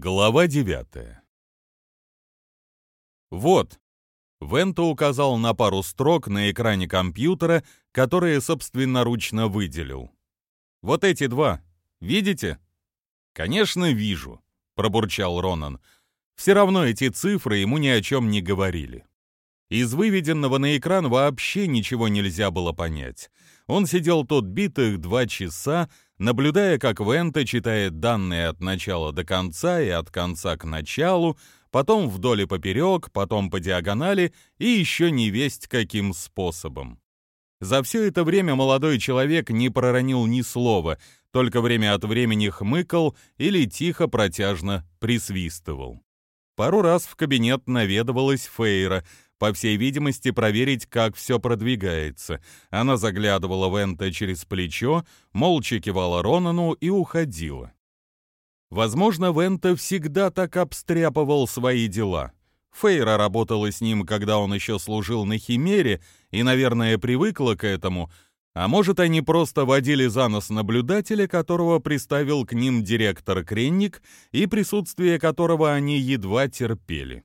Глава девятая. Вот. Вента указал на пару строк на экране компьютера, которые собственноручно выделил. Вот эти два. Видите? Конечно, вижу, пробурчал Ронан. Все равно эти цифры ему ни о чем не говорили. Из выведенного на экран вообще ничего нельзя было понять. Он сидел тут битых два часа, наблюдая, как Вента читает данные от начала до конца и от конца к началу, потом вдоль и поперек, потом по диагонали и еще не весть каким способом. За все это время молодой человек не проронил ни слова, только время от времени хмыкал или тихо протяжно присвистывал. Пару раз в кабинет наведывалась Фейра, по всей видимости, проверить, как все продвигается. Она заглядывала в Энта через плечо, молча кивала Ронану и уходила. Возможно, Вента всегда так обстряпывал свои дела. Фейра работала с ним, когда он еще служил на Химере, и, наверное, привыкла к этому, а может, они просто водили за нос наблюдателя, которого приставил к ним директор Кренник, и присутствие которого они едва терпели.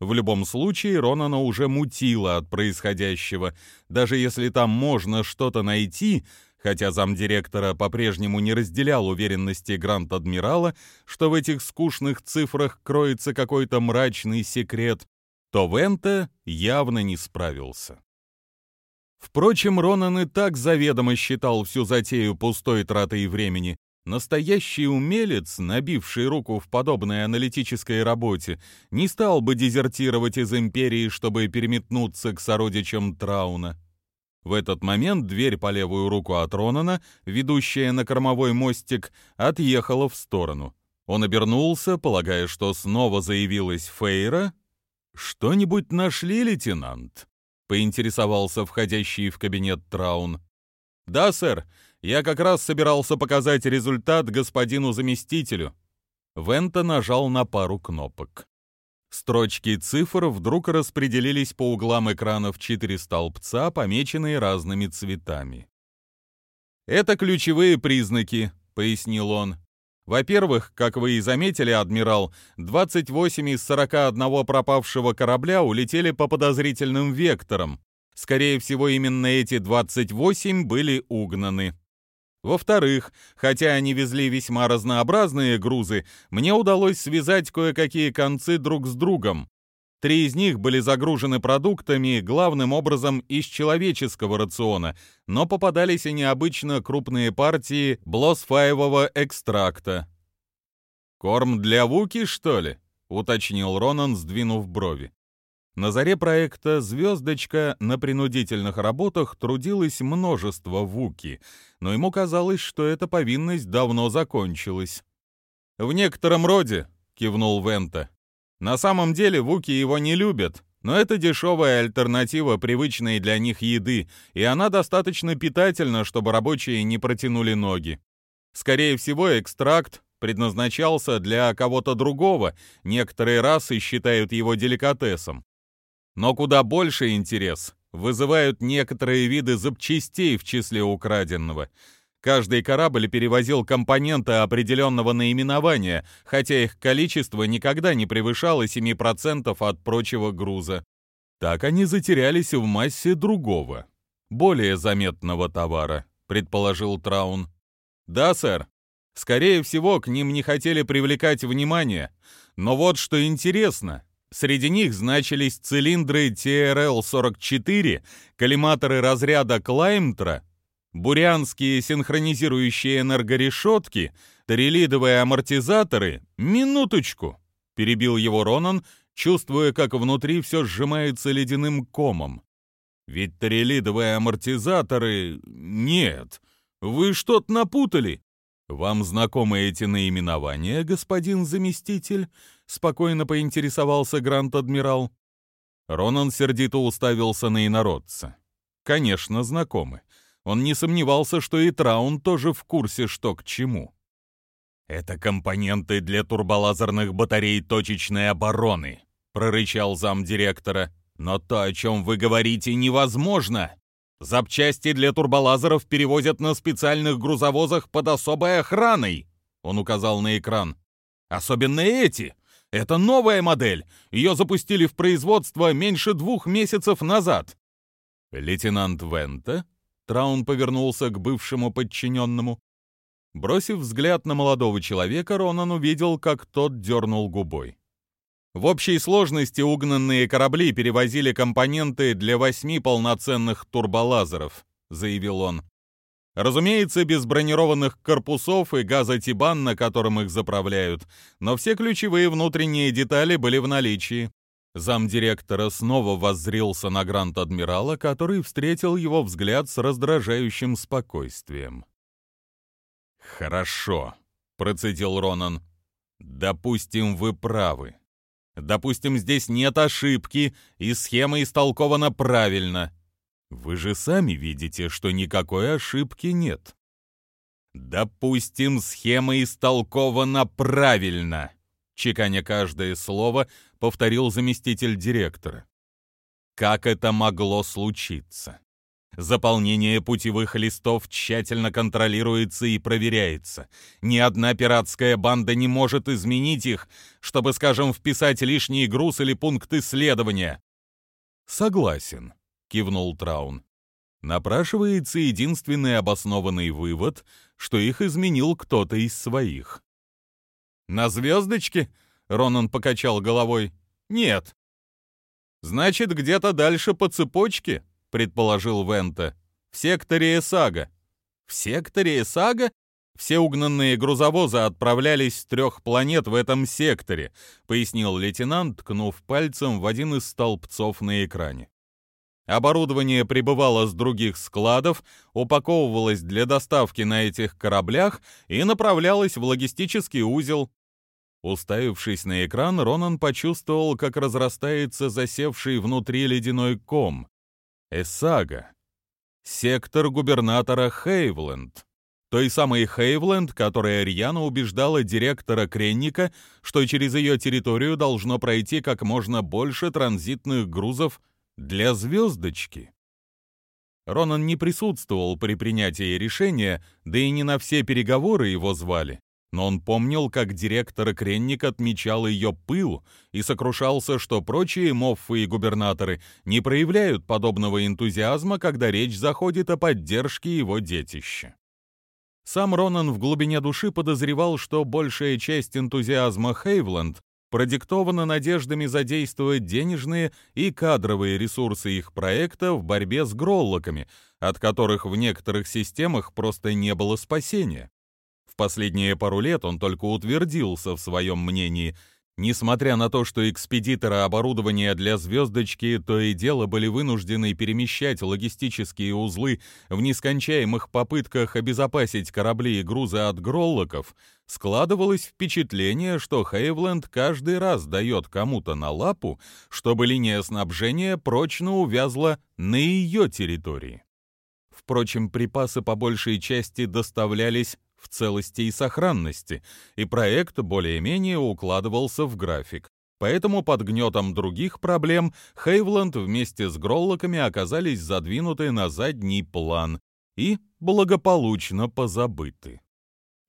В любом случае, Ронана уже мутила от происходящего. Даже если там можно что-то найти, хотя замдиректора по-прежнему не разделял уверенности Гранд-Адмирала, что в этих скучных цифрах кроется какой-то мрачный секрет, то Вента явно не справился. Впрочем, Ронан и так заведомо считал всю затею пустой тратой времени, Настоящий умелец, набивший руку в подобной аналитической работе, не стал бы дезертировать из империи, чтобы переметнуться к сородичам Трауна. В этот момент дверь по левую руку от Ронана, ведущая на кормовой мостик, отъехала в сторону. Он обернулся, полагая, что снова заявилась Фейра. «Что-нибудь нашли, лейтенант?» — поинтересовался входящий в кабинет Траун. «Да, сэр. Я как раз собирался показать результат господину заместителю. Вента нажал на пару кнопок. Строчки цифр вдруг распределились по углам экрана в четыре столбца, помеченные разными цветами. «Это ключевые признаки», — пояснил он. «Во-первых, как вы и заметили, адмирал, 28 из 41 пропавшего корабля улетели по подозрительным векторам. Скорее всего, именно эти 28 были угнаны. Во-вторых, хотя они везли весьма разнообразные грузы, мне удалось связать кое-какие концы друг с другом. Три из них были загружены продуктами, главным образом из человеческого рациона, но попадались и необычно крупные партии блосфаевого экстракта. «Корм для Вуки, что ли?» — уточнил Ронан, сдвинув брови. На заре проекта «Звездочка» на принудительных работах трудилось множество вуки, но ему казалось, что эта повинность давно закончилась. «В некотором роде», — кивнул Вента. «На самом деле вуки его не любят, но это дешевая альтернатива привычной для них еды, и она достаточно питательна, чтобы рабочие не протянули ноги. Скорее всего, экстракт предназначался для кого-то другого, некоторые расы считают его деликатесом. Но куда больше интерес вызывают некоторые виды запчастей в числе украденного. Каждый корабль перевозил компоненты определенного наименования, хотя их количество никогда не превышало 7% от прочего груза. Так они затерялись в массе другого, более заметного товара, предположил Траун. Да, сэр. Скорее всего, к ним не хотели привлекать внимание. Но вот что интересно, Среди них значились цилиндры TRL-44, коллиматоры разряда Клаймтра, бурянские синхронизирующие энергорешетки, тарелидовые амортизаторы. Минуточку! Перебил его Ронан, чувствуя, как внутри все сжимается ледяным комом. Ведь тарелидовые амортизаторы... Нет, вы что-то напутали. Вам знакомы эти наименования, господин заместитель? — спокойно поинтересовался Грант-адмирал. Ронан сердито уставился на инородца. Конечно, знакомы. Он не сомневался, что и Траун тоже в курсе, что к чему. «Это компоненты для турболазерных батарей точечной обороны», — прорычал замдиректора. «Но то, о чем вы говорите, невозможно. Запчасти для турболазеров перевозят на специальных грузовозах под особой охраной», — он указал на экран. Особенно эти. Это новая модель. Ее запустили в производство меньше двух месяцев назад. Лейтенант Вента, Траун повернулся к бывшему подчиненному. Бросив взгляд на молодого человека, Ронан увидел, как тот дернул губой. В общей сложности угнанные корабли перевозили компоненты для восьми полноценных турболазеров, заявил он. Разумеется, без бронированных корпусов и газотибан, на котором их заправляют, но все ключевые внутренние детали были в наличии. Замдиректора снова воззрился на Гранд-адмирала, который встретил его взгляд с раздражающим спокойствием. «Хорошо», — процедил Ронан. «Допустим, вы правы. Допустим, здесь нет ошибки, и схема истолкована правильно. Вы же сами видите, что никакой ошибки нет. Допустим, схема истолкована правильно, чеканя каждое слово, повторил заместитель директора. Как это могло случиться? Заполнение путевых листов тщательно контролируется и проверяется. Ни одна пиратская банда не может изменить их, чтобы, скажем, вписать лишний груз или пункт исследования. Согласен, кивнул Траун. Напрашивается единственный обоснованный вывод, что их изменил кто-то из своих. На звездочке? Ронан покачал головой. Нет. Значит, где-то дальше по цепочке? предположил Вента. В секторе Эсага. В секторе Эсага? Все угнанные грузовозы отправлялись с трех планет в этом секторе, пояснил лейтенант, ткнув пальцем в один из столбцов на экране. Оборудование прибывало с других складов, упаковывалось для доставки на этих кораблях и направлялось в логистический узел. Уставившись на экран, Ронан почувствовал, как разрастается засевший внутри ледяной ком. Эсага. Сектор губернатора Хейвленд. Той самой Хейвленд, которая рьяно убеждала директора Кренника, что через ее территорию должно пройти как можно больше транзитных грузов для звездочки. Ронан не присутствовал при принятии решения, да и не на все переговоры его звали но он помнил, как директор Кренник отмечал ее пыл и сокрушался, что прочие моффы и губернаторы не проявляют подобного энтузиазма, когда речь заходит о поддержке его детища. Сам Ронан в глубине души подозревал, что большая часть энтузиазма Хейвленд продиктована надеждами задействовать денежные и кадровые ресурсы их проекта в борьбе с гроллоками, от которых в некоторых системах просто не было спасения. В последние пару лет он только утвердился в своем мнении. Несмотря на то, что экспедиторы оборудования для «Звездочки» то и дело были вынуждены перемещать логистические узлы в нескончаемых попытках обезопасить корабли и грузы от гроллоков, складывалось впечатление, что Хейвленд каждый раз дает кому-то на лапу, чтобы линия снабжения прочно увязла на ее территории. Впрочем, припасы по большей части доставлялись в целости и сохранности, и проект более-менее укладывался в график. Поэтому под гнетом других проблем Хейвланд вместе с Гроллоками оказались задвинуты на задний план и благополучно позабыты.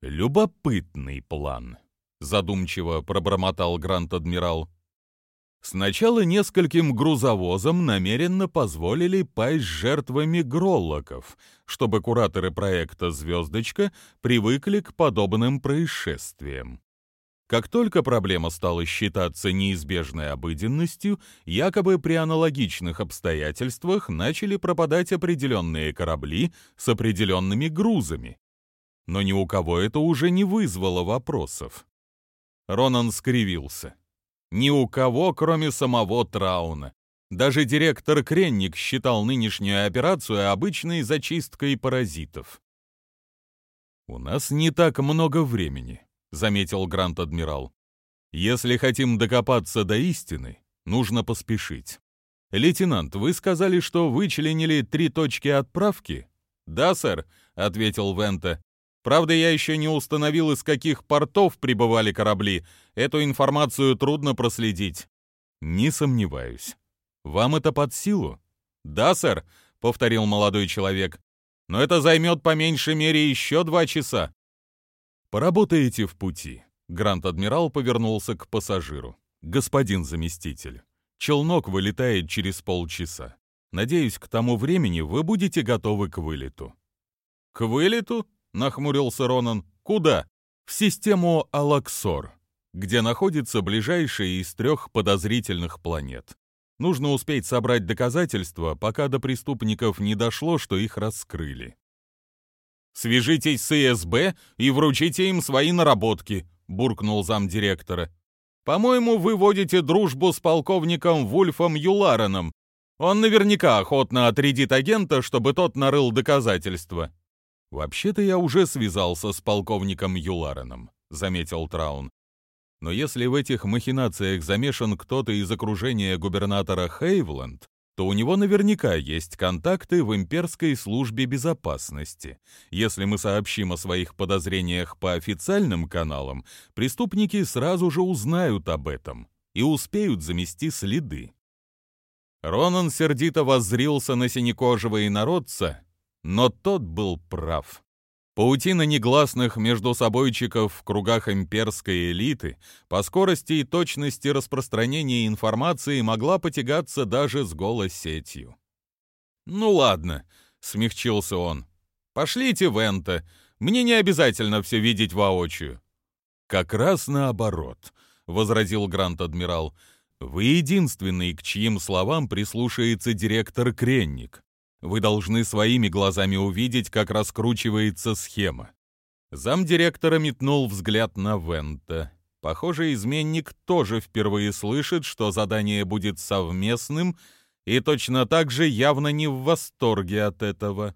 «Любопытный план», — задумчиво пробормотал Грант-адмирал. Сначала нескольким грузовозам намеренно позволили пасть жертвами гроллоков, чтобы кураторы проекта «Звездочка» привыкли к подобным происшествиям. Как только проблема стала считаться неизбежной обыденностью, якобы при аналогичных обстоятельствах начали пропадать определенные корабли с определенными грузами. Но ни у кого это уже не вызвало вопросов. Ронан скривился. Ни у кого, кроме самого Трауна. Даже директор Кренник считал нынешнюю операцию обычной зачисткой паразитов. «У нас не так много времени», — заметил Грант-адмирал. «Если хотим докопаться до истины, нужно поспешить. Лейтенант, вы сказали, что вычленили три точки отправки?» «Да, сэр», — ответил Вента. Правда, я еще не установил, из каких портов прибывали корабли. Эту информацию трудно проследить. Не сомневаюсь. Вам это под силу? Да, сэр, повторил молодой человек. Но это займет по меньшей мере еще два часа. Поработаете в пути. Грант-адмирал повернулся к пассажиру. «Господин заместитель, челнок вылетает через полчаса. Надеюсь, к тому времени вы будете готовы к вылету». «К вылету?» — нахмурился Ронан. «Куда?» «В систему Алаксор, где находится ближайшая из трех подозрительных планет. Нужно успеть собрать доказательства, пока до преступников не дошло, что их раскрыли. «Свяжитесь с ИСБ и вручите им свои наработки», — буркнул замдиректора. «По-моему, вы водите дружбу с полковником Вульфом Юлареном. Он наверняка охотно отрядит агента, чтобы тот нарыл доказательства». «Вообще-то я уже связался с полковником Юлареном», — заметил Траун. Но если в этих махинациях замешан кто-то из окружения губернатора Хейвленд, то у него наверняка есть контакты в имперской службе безопасности. Если мы сообщим о своих подозрениях по официальным каналам, преступники сразу же узнают об этом и успеют замести следы. Ронан сердито воззрился на синекожего инородца, но тот был прав. Паутина негласных между собойчиков в кругах имперской элиты по скорости и точности распространения информации могла потягаться даже с голосетью. «Ну ладно», — смягчился он, — «пошлите Вента, мне не обязательно все видеть воочию». «Как раз наоборот», — возразил Грант-адмирал, — «вы единственный, к чьим словам прислушается директор Кренник. Вы должны своими глазами увидеть, как раскручивается схема. Замдиректора метнул взгляд на Вента. Похоже, изменник тоже впервые слышит, что задание будет совместным, и точно так же явно не в восторге от этого.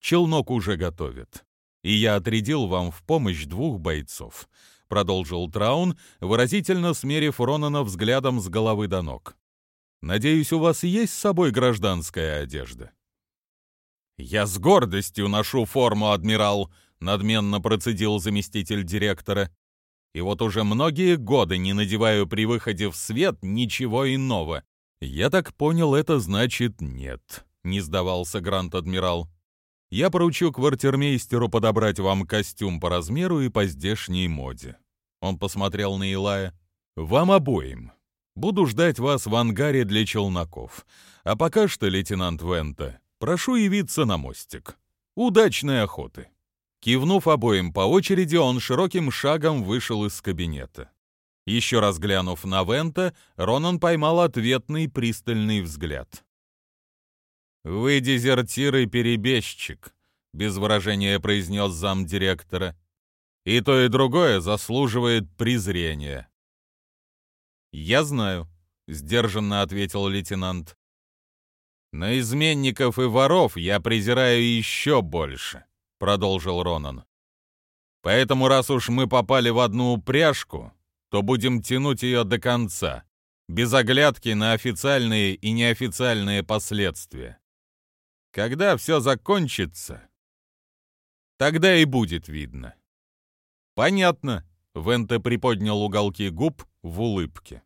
Челнок уже готовят. И я отрядил вам в помощь двух бойцов, продолжил Траун, выразительно смерив Ронана взглядом с головы до ног. Надеюсь, у вас есть с собой гражданская одежда. «Я с гордостью ношу форму, адмирал», — надменно процедил заместитель директора. «И вот уже многие годы не надеваю при выходе в свет ничего иного». «Я так понял, это значит нет», — не сдавался Грант-адмирал. «Я поручу квартирмейстеру подобрать вам костюм по размеру и по здешней моде». Он посмотрел на Илая. «Вам обоим. Буду ждать вас в ангаре для челноков. А пока что, лейтенант Вента, Прошу явиться на мостик. Удачной охоты!» Кивнув обоим по очереди, он широким шагом вышел из кабинета. Еще раз глянув на Вента, Ронан поймал ответный пристальный взгляд. «Вы дезертир и перебежчик», — без выражения произнес замдиректора. «И то, и другое заслуживает презрения». «Я знаю», — сдержанно ответил лейтенант. «На изменников и воров я презираю еще больше», — продолжил Ронан. «Поэтому, раз уж мы попали в одну упряжку, то будем тянуть ее до конца, без оглядки на официальные и неофициальные последствия. Когда все закончится, тогда и будет видно». «Понятно», — Венте приподнял уголки губ в улыбке.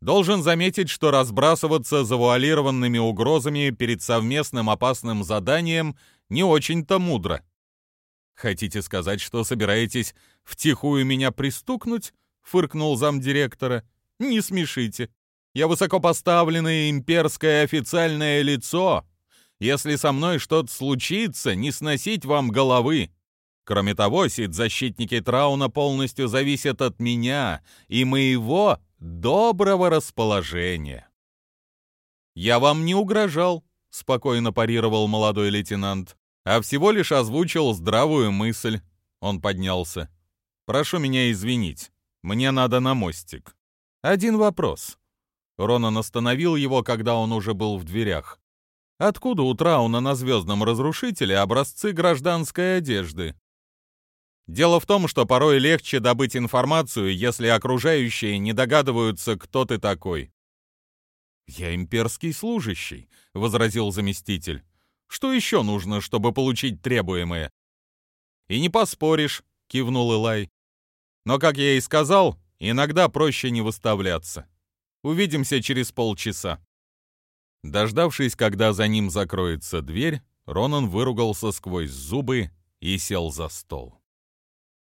Должен заметить, что разбрасываться завуалированными угрозами перед совместным опасным заданием не очень-то мудро. Хотите сказать, что собираетесь втихую меня пристукнуть? фыркнул замдиректора. Не смешите. Я высокопоставленное имперское официальное лицо. Если со мной что-то случится, не сносить вам головы. Кроме того, сид-защитники Трауна полностью зависят от меня и моего доброго расположения. «Я вам не угрожал», — спокойно парировал молодой лейтенант, «а всего лишь озвучил здравую мысль». Он поднялся. «Прошу меня извинить, мне надо на мостик. Один вопрос». Ронан остановил его, когда он уже был в дверях. «Откуда у Трауна на звездном разрушителе образцы гражданской одежды?» Дело в том, что порой легче добыть информацию, если окружающие не догадываются, кто ты такой. «Я имперский служащий», — возразил заместитель. «Что еще нужно, чтобы получить требуемое?» «И не поспоришь», — кивнул Илай. «Но, как я и сказал, иногда проще не выставляться. Увидимся через полчаса». Дождавшись, когда за ним закроется дверь, Ронан выругался сквозь зубы и сел за стол.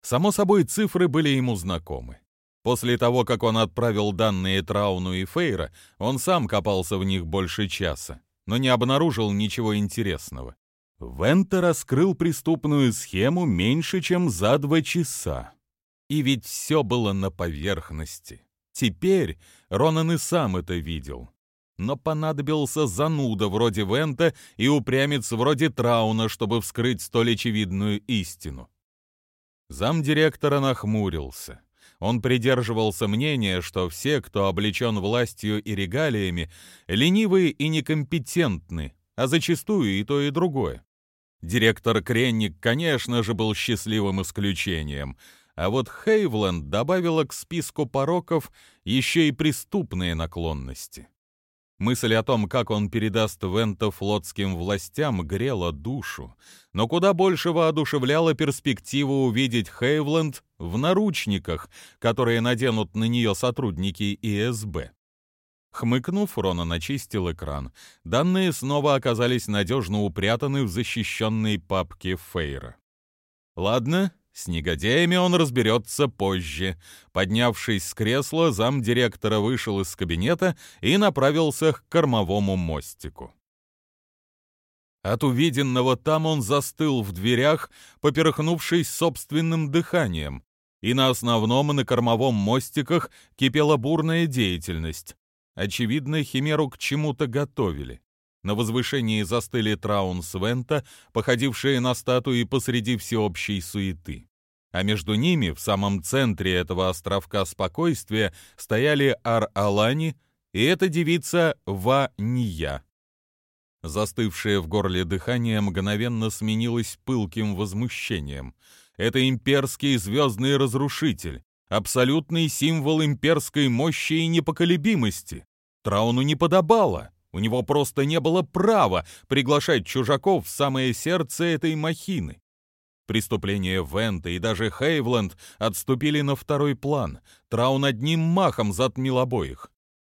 Само собой, цифры были ему знакомы. После того, как он отправил данные Трауну и Фейра, он сам копался в них больше часа, но не обнаружил ничего интересного. Вента раскрыл преступную схему меньше, чем за два часа. И ведь все было на поверхности. Теперь Ронан и сам это видел. Но понадобился зануда вроде Вента и упрямец вроде Трауна, чтобы вскрыть столь очевидную истину. Замдиректора нахмурился. Он придерживался мнения, что все, кто облечен властью и регалиями, ленивые и некомпетентны, а зачастую и то, и другое. Директор Кренник, конечно же, был счастливым исключением, а вот Хейвленд добавила к списку пороков еще и преступные наклонности. Мысль о том, как он передаст Вента флотским властям, грела душу, но куда больше воодушевляла перспектива увидеть Хейвленд в наручниках, которые наденут на нее сотрудники ИСБ. Хмыкнув, Рона начистил экран. Данные снова оказались надежно упрятаны в защищенной папке Фейра. Ладно, с негодяями он разберется позже. Поднявшись с кресла, замдиректора вышел из кабинета и направился к кормовому мостику. От увиденного там он застыл в дверях, поперхнувшись собственным дыханием, и на основном и на кормовом мостиках кипела бурная деятельность. Очевидно, Химеру к чему-то готовили. На возвышении застыли Траун Свента, походившие на статуи посреди всеобщей суеты. А между ними, в самом центре этого островка спокойствия, стояли Ар-Алани и эта девица Ва-Ния. Застывшее в горле дыхание мгновенно сменилось пылким возмущением. Это имперский звездный разрушитель, абсолютный символ имперской мощи и непоколебимости. Трауну не подобало. У него просто не было права приглашать чужаков в самое сердце этой махины. Преступления Вента и даже Хейвленд отступили на второй план. Траун одним махом затмил обоих.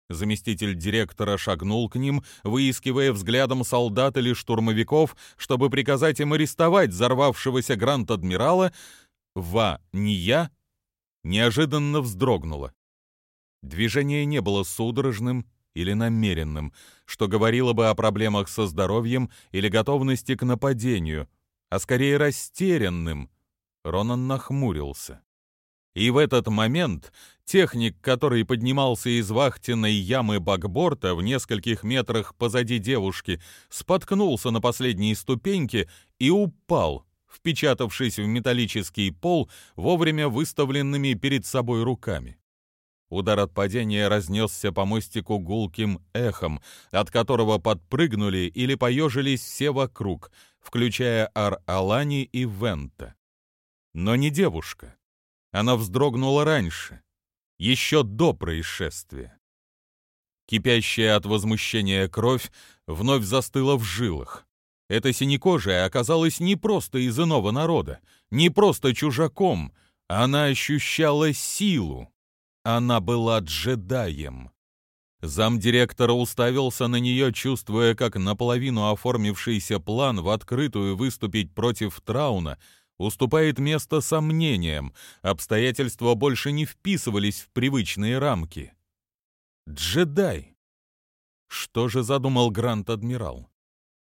Заместитель директора шагнул к ним, выискивая взглядом солдат или штурмовиков, чтобы приказать им арестовать взорвавшегося грант-адмирала. Ва, не я, неожиданно вздрогнула. Движение не было судорожным или намеренным, что говорило бы о проблемах со здоровьем или готовности к нападению, а скорее растерянным. Ронан нахмурился. И в этот момент техник, который поднимался из вахтенной ямы бакборта в нескольких метрах позади девушки, споткнулся на последней ступеньке и упал, впечатавшись в металлический пол вовремя выставленными перед собой руками. Удар от падения разнесся по мостику гулким эхом, от которого подпрыгнули или поежились все вокруг, включая Ар-Алани и Вента. Но не девушка. Она вздрогнула раньше, еще до происшествия. Кипящая от возмущения кровь вновь застыла в жилах. Эта синекожая оказалась не просто из иного народа, не просто чужаком, она ощущала силу. Она была джедаем. Замдиректора уставился на нее, чувствуя, как наполовину оформившийся план в открытую выступить против Трауна уступает место сомнениям, обстоятельства больше не вписывались в привычные рамки. Джедай! Что же задумал Грант-адмирал?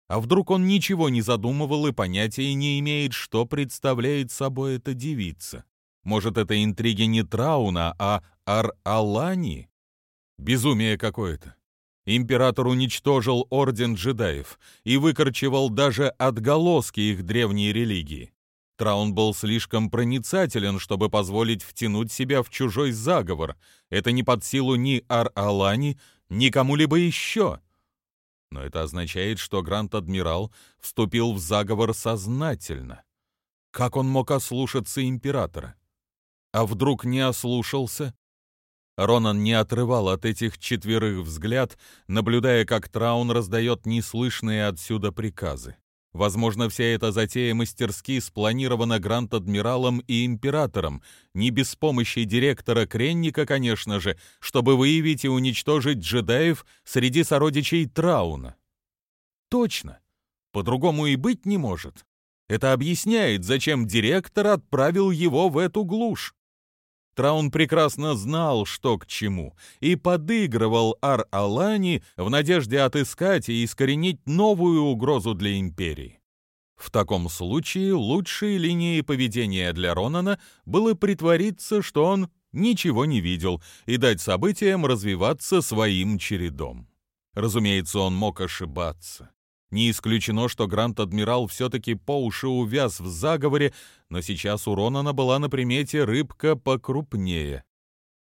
А вдруг он ничего не задумывал и понятия не имеет, что представляет собой эта девица? Может, это интриги не Трауна, а Ар-Алани? Безумие какое-то. Император уничтожил орден джедаев и выкорчевал даже отголоски их древней религии. Траун был слишком проницателен, чтобы позволить втянуть себя в чужой заговор. Это не под силу ни Ар-Алани, ни кому-либо еще. Но это означает, что Грант-Адмирал вступил в заговор сознательно. Как он мог ослушаться императора? А вдруг не ослушался? Ронан не отрывал от этих четверых взгляд, наблюдая, как Траун раздает неслышные отсюда приказы. Возможно, вся эта затея мастерски спланирована Грант-адмиралом и императором, не без помощи директора Кренника, конечно же, чтобы выявить и уничтожить джедаев среди сородичей Трауна. Точно. По-другому и быть не может. Это объясняет, зачем директор отправил его в эту глушь. Траун прекрасно знал, что к чему, и подыгрывал Ар-Алани в надежде отыскать и искоренить новую угрозу для Империи. В таком случае лучшей линией поведения для Ронана было притвориться, что он ничего не видел, и дать событиям развиваться своим чередом. Разумеется, он мог ошибаться. Не исключено, что Грант-адмирал все-таки по уши увяз в заговоре, но сейчас у Ронана была на примете рыбка покрупнее.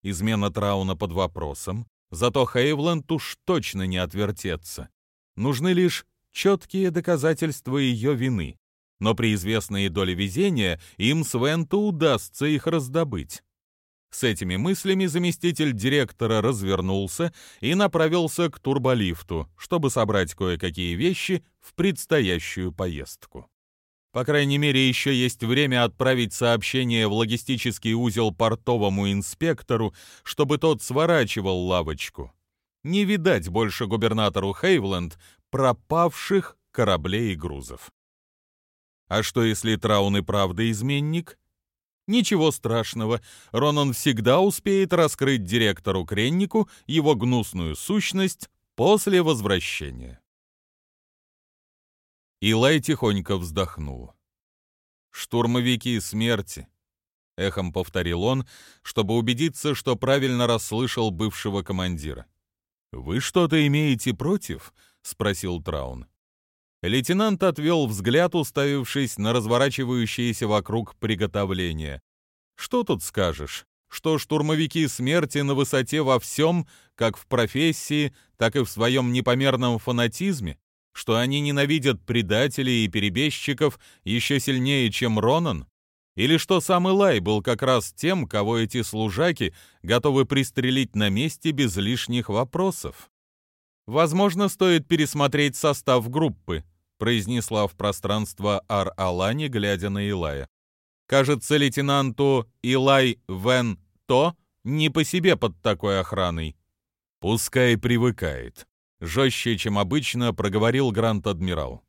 Измена Трауна под вопросом, зато Хейвленд уж точно не отвертеться. Нужны лишь четкие доказательства ее вины, но при известной доле везения им с Венту удастся их раздобыть. С этими мыслями заместитель директора развернулся и направился к турболифту, чтобы собрать кое-какие вещи в предстоящую поездку. По крайней мере, еще есть время отправить сообщение в логистический узел портовому инспектору, чтобы тот сворачивал лавочку. Не видать больше губернатору Хейвленд пропавших кораблей и грузов. А что если Траун и правда изменник? Ничего страшного, Ронан всегда успеет раскрыть директору Креннику его гнусную сущность после возвращения. Илай тихонько вздохнул. «Штурмовики смерти», — эхом повторил он, чтобы убедиться, что правильно расслышал бывшего командира. «Вы что-то имеете против?» — спросил Траун. Лейтенант отвел взгляд, уставившись на разворачивающиеся вокруг приготовления. Что тут скажешь? Что штурмовики смерти на высоте во всем, как в профессии, так и в своем непомерном фанатизме? Что они ненавидят предателей и перебежчиков еще сильнее, чем Ронан? Или что сам Илай был как раз тем, кого эти служаки готовы пристрелить на месте без лишних вопросов? Возможно, стоит пересмотреть состав группы, произнесла в пространство Ар-Алани, глядя на Илая. Кажется, лейтенанту Илай Вен То не по себе под такой охраной. Пускай привыкает. Жестче, чем обычно, проговорил Грант-адмирал.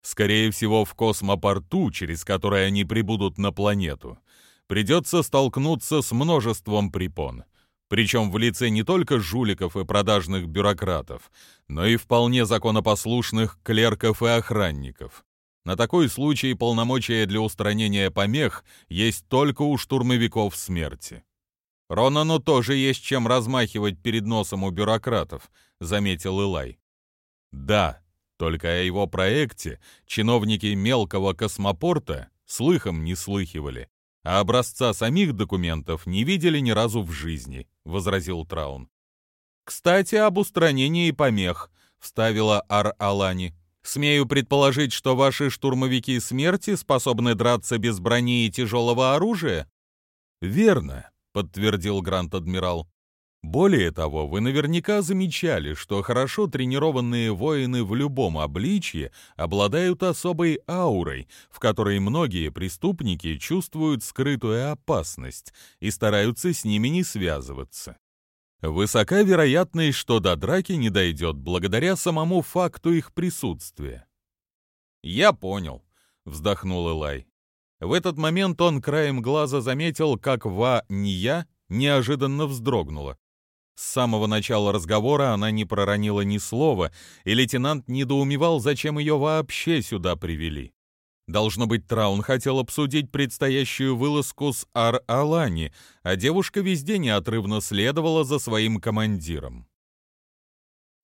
Скорее всего, в космопорту, через который они прибудут на планету, придется столкнуться с множеством препон — причем в лице не только жуликов и продажных бюрократов, но и вполне законопослушных клерков и охранников. На такой случай полномочия для устранения помех есть только у штурмовиков смерти. Ронану тоже есть чем размахивать перед носом у бюрократов, заметил Илай. Да, только о его проекте чиновники мелкого космопорта слыхом не слыхивали, а образца самих документов не видели ни разу в жизни», — возразил Траун. «Кстати, об устранении помех», — вставила Ар-Алани. «Смею предположить, что ваши штурмовики смерти способны драться без брони и тяжелого оружия?» «Верно», — подтвердил Грант-адмирал. Более того, вы наверняка замечали, что хорошо тренированные воины в любом обличье обладают особой аурой, в которой многие преступники чувствуют скрытую опасность и стараются с ними не связываться. Высока вероятность, что до драки не дойдет благодаря самому факту их присутствия. «Я понял», — вздохнул Элай. В этот момент он краем глаза заметил, как Ва Ния неожиданно вздрогнула. С самого начала разговора она не проронила ни слова, и лейтенант недоумевал, зачем ее вообще сюда привели. Должно быть, Траун хотел обсудить предстоящую вылазку с Ар-Алани, а девушка везде неотрывно следовала за своим командиром.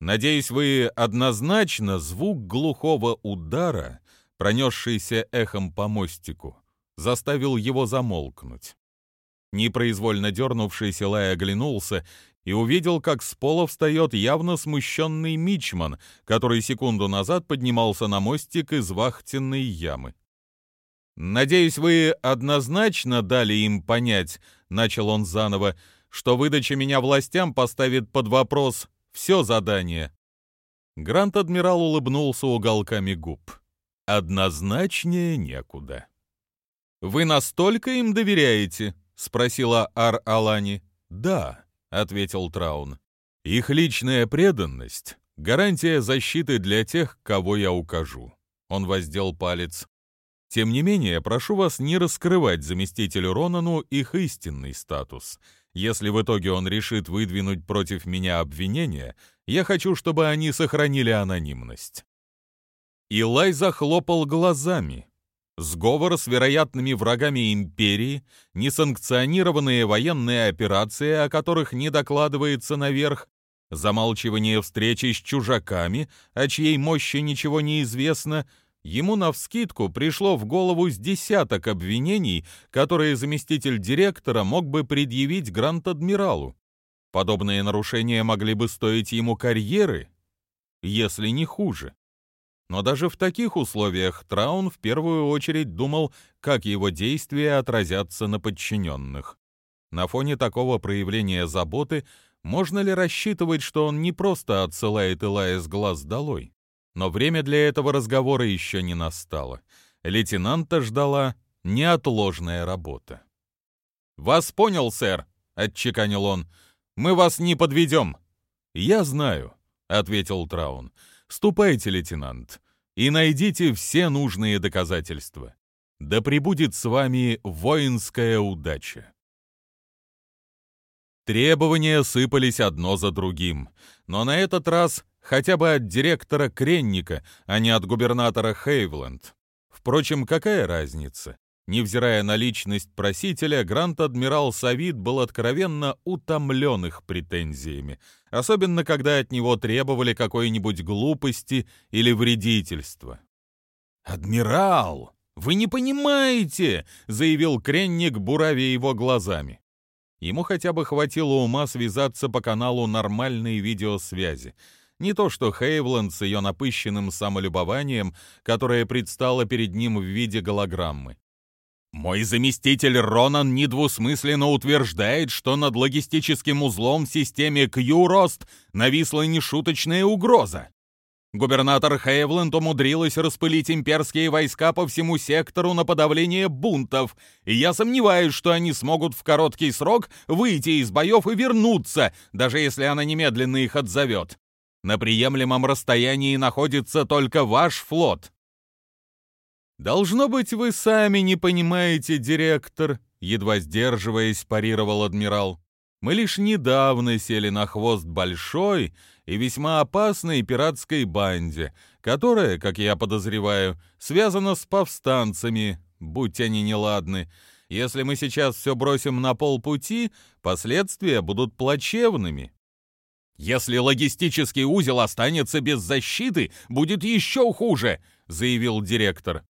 «Надеюсь, вы однозначно звук глухого удара, пронесшийся эхом по мостику, заставил его замолкнуть». Непроизвольно дернувшийся Лай оглянулся и увидел, как с пола встает явно смущенный мичман, который секунду назад поднимался на мостик из вахтенной ямы. «Надеюсь, вы однозначно дали им понять», — начал он заново, «что выдача меня властям поставит под вопрос все задание». Грант-адмирал улыбнулся уголками губ. «Однозначнее некуда». «Вы настолько им доверяете?» — спросила Ар-Алани. «Да», ответил Траун. Их личная преданность — гарантия защиты для тех, кого я укажу. Он воздел палец. Тем не менее, прошу вас не раскрывать заместителю Ронану их истинный статус. Если в итоге он решит выдвинуть против меня обвинения, я хочу, чтобы они сохранили анонимность». Илай захлопал глазами. Сговор с вероятными врагами империи, несанкционированные военные операции, о которых не докладывается наверх, замалчивание встречи с чужаками, о чьей мощи ничего не известно, ему навскидку пришло в голову с десяток обвинений, которые заместитель директора мог бы предъявить Гранд-адмиралу. Подобные нарушения могли бы стоить ему карьеры, если не хуже. Но даже в таких условиях Траун в первую очередь думал, как его действия отразятся на подчиненных. На фоне такого проявления заботы можно ли рассчитывать, что он не просто отсылает Илая с глаз долой? Но время для этого разговора еще не настало. Лейтенанта ждала неотложная работа. «Вас понял, сэр», — отчеканил он. «Мы вас не подведем». «Я знаю», — ответил Траун. «Ступайте, лейтенант, и найдите все нужные доказательства. Да пребудет с вами воинская удача». Требования сыпались одно за другим, но на этот раз хотя бы от директора Кренника, а не от губернатора Хейвленд. Впрочем, какая разница? Невзирая на личность просителя, Грант-адмирал Савид был откровенно утомлен их претензиями, особенно когда от него требовали какой-нибудь глупости или вредительства. «Адмирал, вы не понимаете!» — заявил Кренник, буравя его глазами. Ему хотя бы хватило ума связаться по каналу нормальной видеосвязи. Не то что Хейвленд с ее напыщенным самолюбованием, которое предстало перед ним в виде голограммы. Мой заместитель Ронан недвусмысленно утверждает, что над логистическим узлом в системе Q-Рост нависла нешуточная угроза. Губернатор Хейвленд умудрилась распылить имперские войска по всему сектору на подавление бунтов, и я сомневаюсь, что они смогут в короткий срок выйти из боев и вернуться, даже если она немедленно их отзовет. На приемлемом расстоянии находится только ваш флот. «Должно быть, вы сами не понимаете, директор», — едва сдерживаясь, парировал адмирал. «Мы лишь недавно сели на хвост большой и весьма опасной пиратской банде, которая, как я подозреваю, связана с повстанцами, будь они неладны. Если мы сейчас все бросим на полпути, последствия будут плачевными. Если логистический узел останется без защиты, будет еще хуже, заявил директор.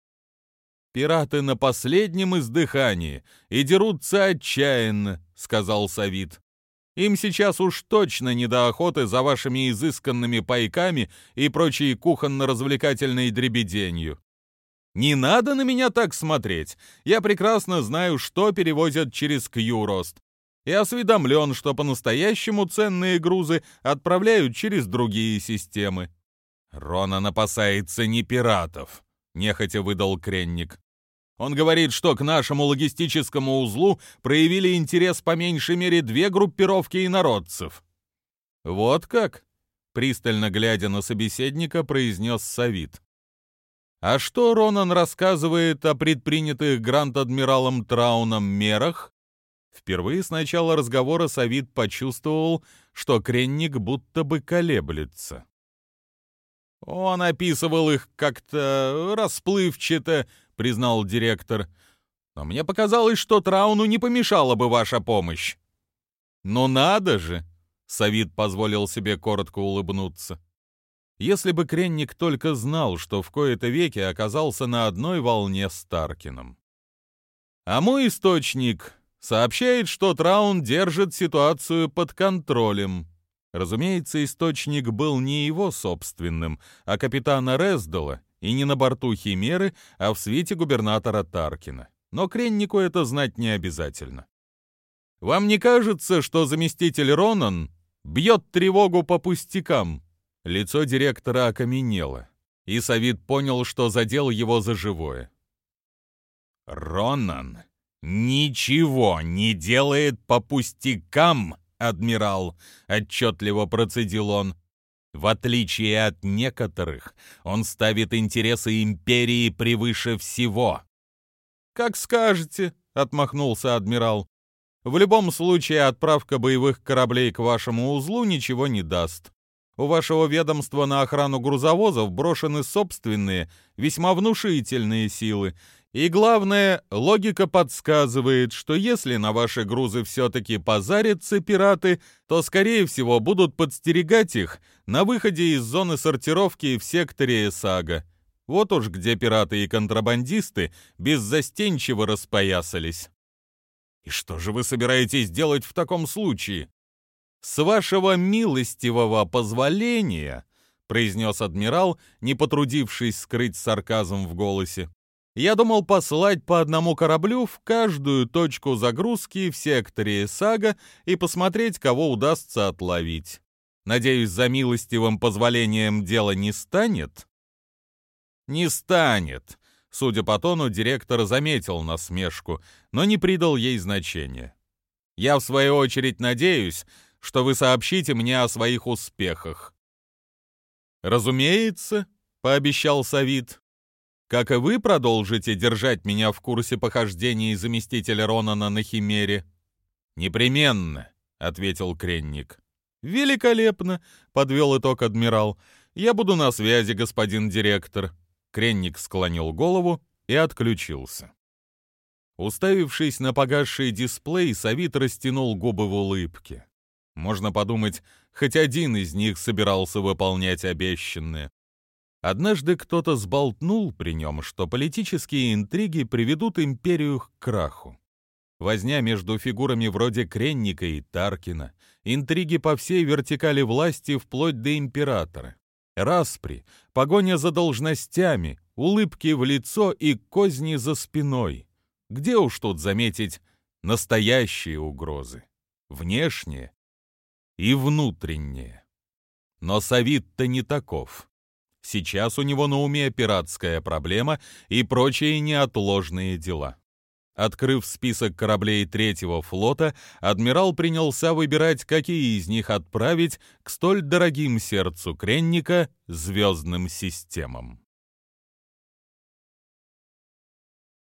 Пираты на последнем издыхании и дерутся отчаянно, сказал Савит. Им сейчас уж точно не до охоты за вашими изысканными пайками и прочей кухонно-развлекательной дребеденью. Не надо на меня так смотреть. Я прекрасно знаю, что перевозят через Кьюрост. И осведомлен, что по-настоящему ценные грузы отправляют через другие системы. Ронан опасается не пиратов, нехотя выдал Кренник. Он говорит, что к нашему логистическому узлу проявили интерес по меньшей мере две группировки инородцев. Вот как? Пристально глядя на собеседника, произнес Савит. А что Ронан рассказывает о предпринятых Гранд-адмиралом Трауном мерах? Впервые с начала разговора Савит почувствовал, что Кренник будто бы колеблется. Он описывал их как-то расплывчато, признал директор. Но мне показалось, что Трауну не помешала бы ваша помощь. Но надо же, Савит позволил себе коротко улыбнуться. Если бы Кренник только знал, что в кои-то веки оказался на одной волне с Таркином. А мой источник сообщает, что Траун держит ситуацию под контролем. Разумеется, источник был не его собственным, а капитана Рездола и не на борту Химеры, а в свете губернатора Таркина. Но Креннику это знать не обязательно. Вам не кажется, что заместитель Ронан бьет тревогу по пустякам? Лицо директора окаменело, и Савид понял, что задел его за живое. «Ронан ничего не делает по пустякам, адмирал», — отчетливо процедил он. В отличие от некоторых, он ставит интересы империи превыше всего. «Как скажете», — отмахнулся адмирал. «В любом случае отправка боевых кораблей к вашему узлу ничего не даст. У вашего ведомства на охрану грузовозов брошены собственные, весьма внушительные силы, и главное, логика подсказывает, что если на ваши грузы все-таки позарятся пираты, то, скорее всего, будут подстерегать их на выходе из зоны сортировки в секторе Эсага. Вот уж где пираты и контрабандисты беззастенчиво распоясались. «И что же вы собираетесь делать в таком случае?» «С вашего милостивого позволения», — произнес адмирал, не потрудившись скрыть сарказм в голосе, я думал послать по одному кораблю в каждую точку загрузки в секторе Сага и посмотреть, кого удастся отловить. Надеюсь, за милостивым позволением дело не станет? Не станет. Судя по тону, директор заметил насмешку, но не придал ей значения. Я, в свою очередь, надеюсь, что вы сообщите мне о своих успехах. «Разумеется», — пообещал Савит, как и вы продолжите держать меня в курсе похождений заместителя Ронана на Химере?» «Непременно», — ответил Кренник. «Великолепно», — подвел итог адмирал. «Я буду на связи, господин директор». Кренник склонил голову и отключился. Уставившись на погасший дисплей, Савит растянул губы в улыбке. Можно подумать, хоть один из них собирался выполнять обещанное. Однажды кто-то сболтнул при нем, что политические интриги приведут империю к краху. Возня между фигурами вроде Кренника и Таркина, интриги по всей вертикали власти вплоть до императора, распри, погоня за должностями, улыбки в лицо и козни за спиной. Где уж тут заметить настоящие угрозы? Внешние и внутренние. Но Савит-то не таков. Сейчас у него на уме пиратская проблема и прочие неотложные дела. Открыв список кораблей третьего флота, адмирал принялся выбирать, какие из них отправить к столь дорогим сердцу Кренника звездным системам.